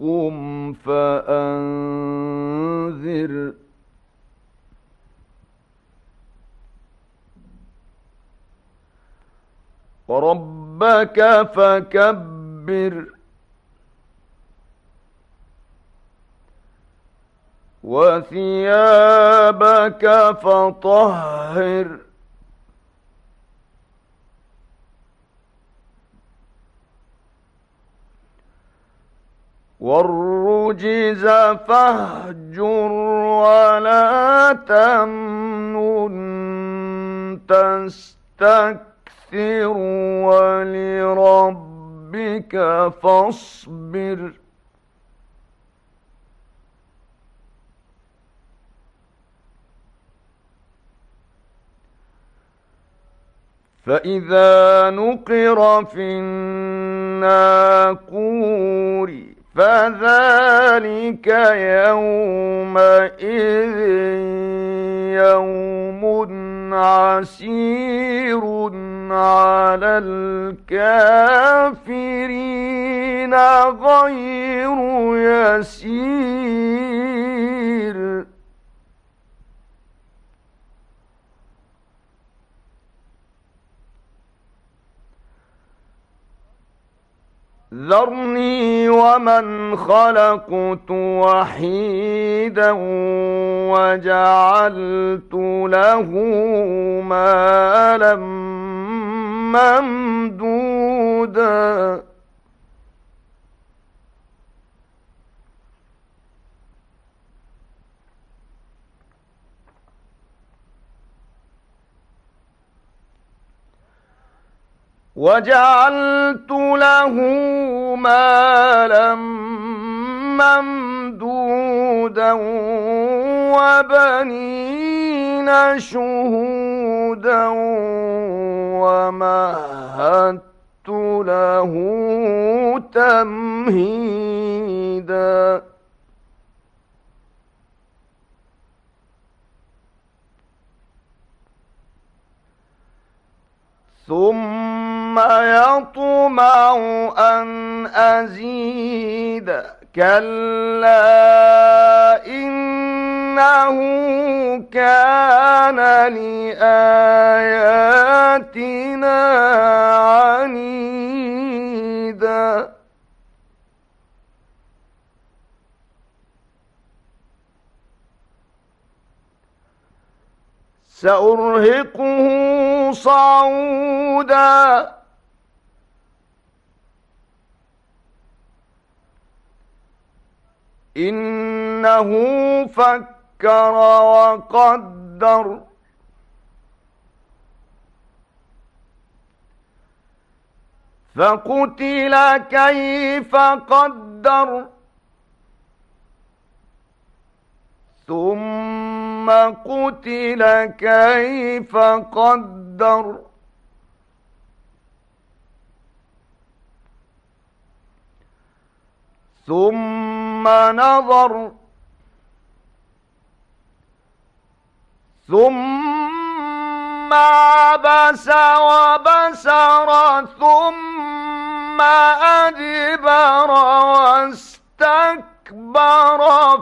قم فأنذر وربك فكبر وثيابك فطهر والرجز فاهجر ولا تمنن تستكثر ولربك فاصبر فإذا نقر في الناقور فذلك يومئذ يوم عسير على الكافرين غير يسير ذرني ومن خلقت وحيدا وجعلت له مالا ممدودا وجعلت له مالا ممدودا وبنين شهودا ومهدت له تمهيدا ثم يطمع أن أزيد كلا إنه كان لآياتنا عنيدا سأرهقه صعودا. إنه فكر وقدر. فقتل كيف قدر. ثم قتل كيف قدر. ثم نظر. ثم عبس وبسر ثم أدبر واستكبر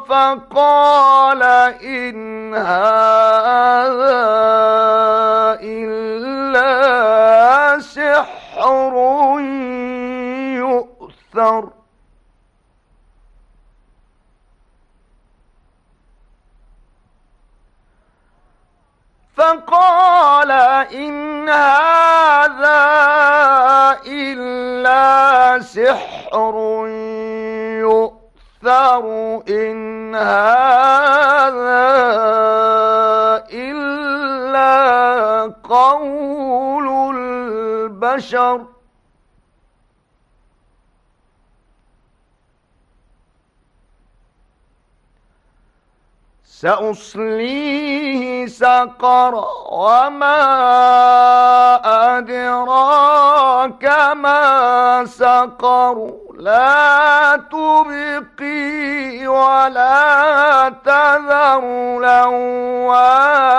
فقال إن هذا إلا سحر يؤثر. فقال إن هذا إلا سحر يؤثر. إن هذا قول البشر. سأصليه سقر وما أدراك ما سقر. لا تبقي ولا تذر لواحة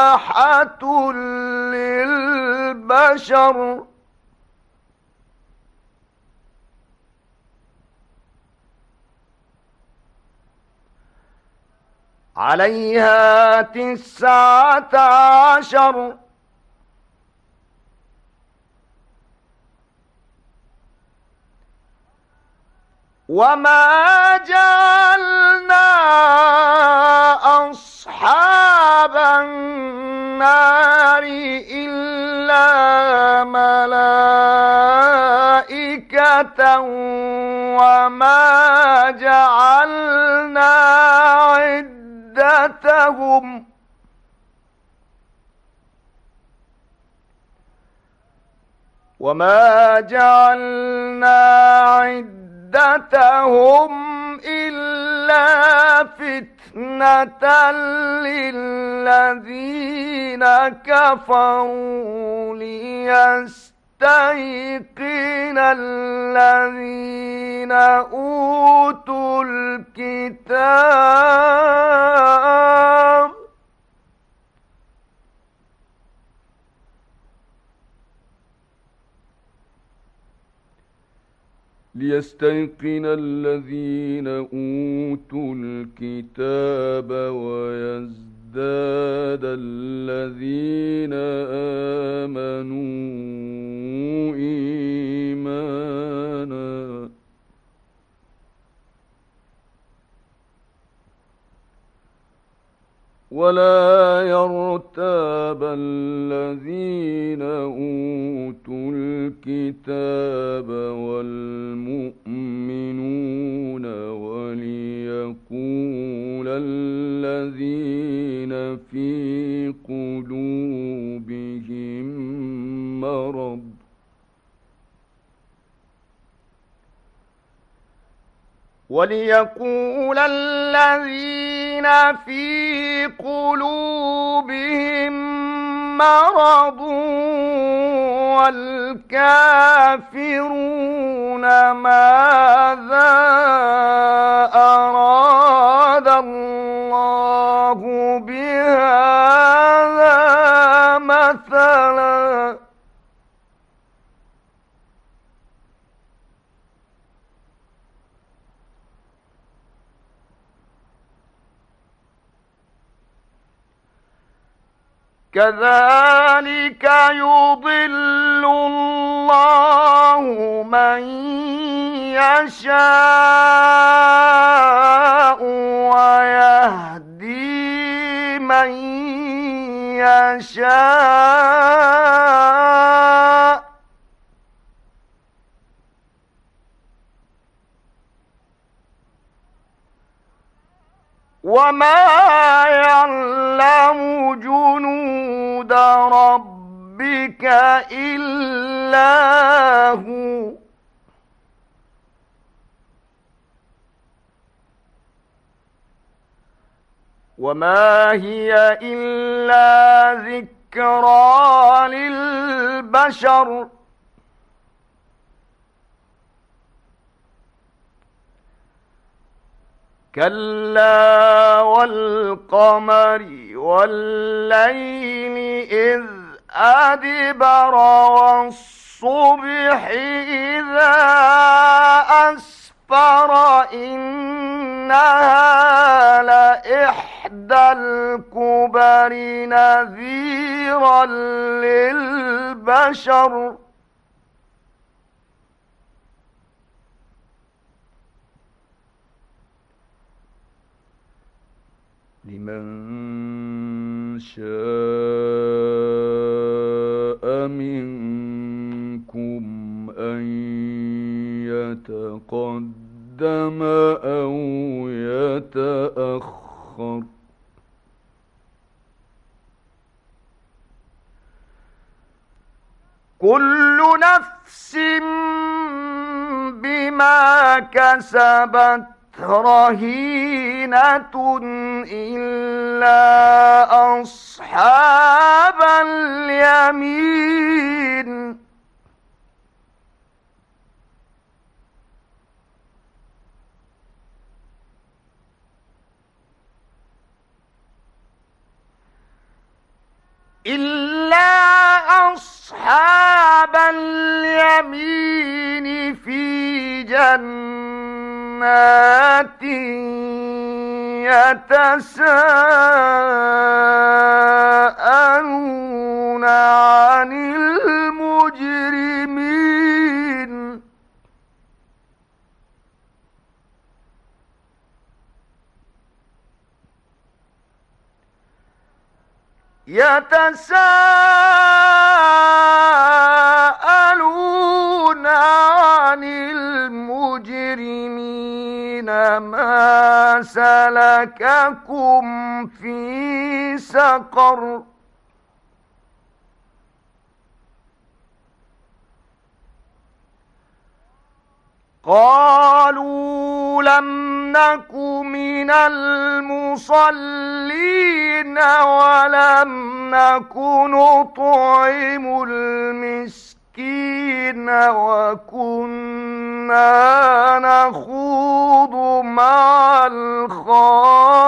للبشر. عليها تسعة عشر. وما جعلنا أصحاب النار إلا ملائكة وما جعلنا عدتهم وما جعلنا عدتهم عدتهم إلا فتنة للذين كفروا ليستيقن الذين أوتوا الكتاب ليستيقن الذين أوتوا الكتاب ويزداد الذين آمنوا ولا يرتاب الذين أوتوا الكتاب والمؤمنون وليقول الذين في قلوبهم مرض وليقول الذين في قلوبهم مرض والكافرون ماذا كذلك يضل الله من يشاء ويهدي من يشاء. وما يعلم ربك إلا هو. وما هي إلا ذكرى للبشر. كلا والقمر والليل إذ أدبر والصبح إذا أسفر إنها لإحدى الكبر نذيرا للبشر. لمن شاء منكم أن يتقدم أو يتأخر كل نفس بما كسبت رهينة إلا أصحاب اليمين. إلا أصحاب اليمين في جنات يتساءلون عن المجرمين يتساءلون عن المجرمين ما سلككم في سقر قالوا لم نك من المصلين ولم نك نطعم المسكين وكنا نخوض مع الخائض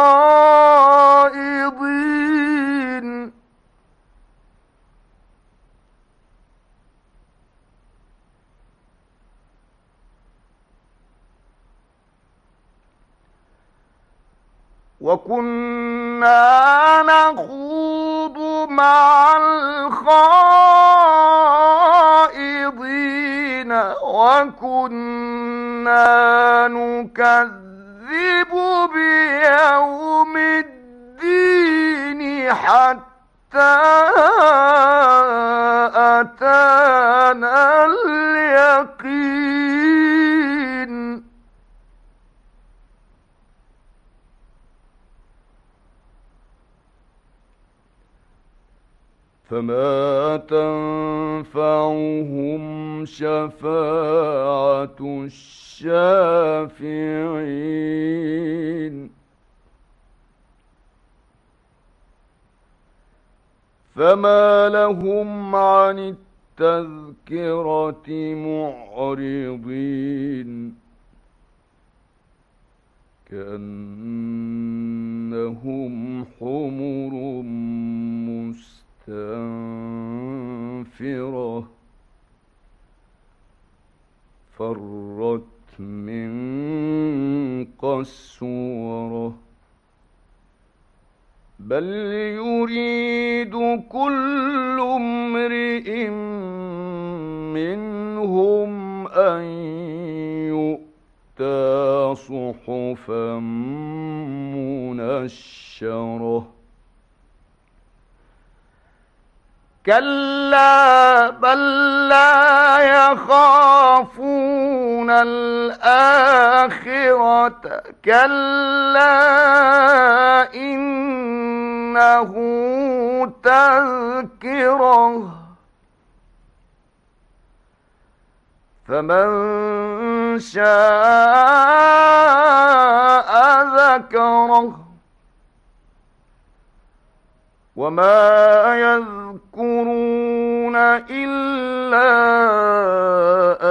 وكنا نخوض مع الخائضين وكنا نكذب بيوم الدين حتى أتانا اليقين فما تنفعهم شفاعة الشافعين فما لهم عن التذكرة معرضين كأنهم حمر مستقيم مستنفرة فرت من قسوره بل يريد كل امرئ منهم أن يؤتى صحفا منشرة. كلا بل لا يخافون الآخرة كلا إنه تذكره فمن شاء ذكره وما يذكرون إلا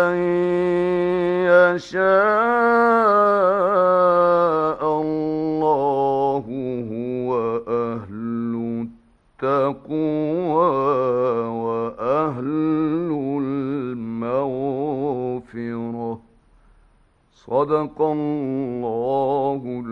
أن يشاء الله هو أهل التقوى وأهل المغفرة صدق الله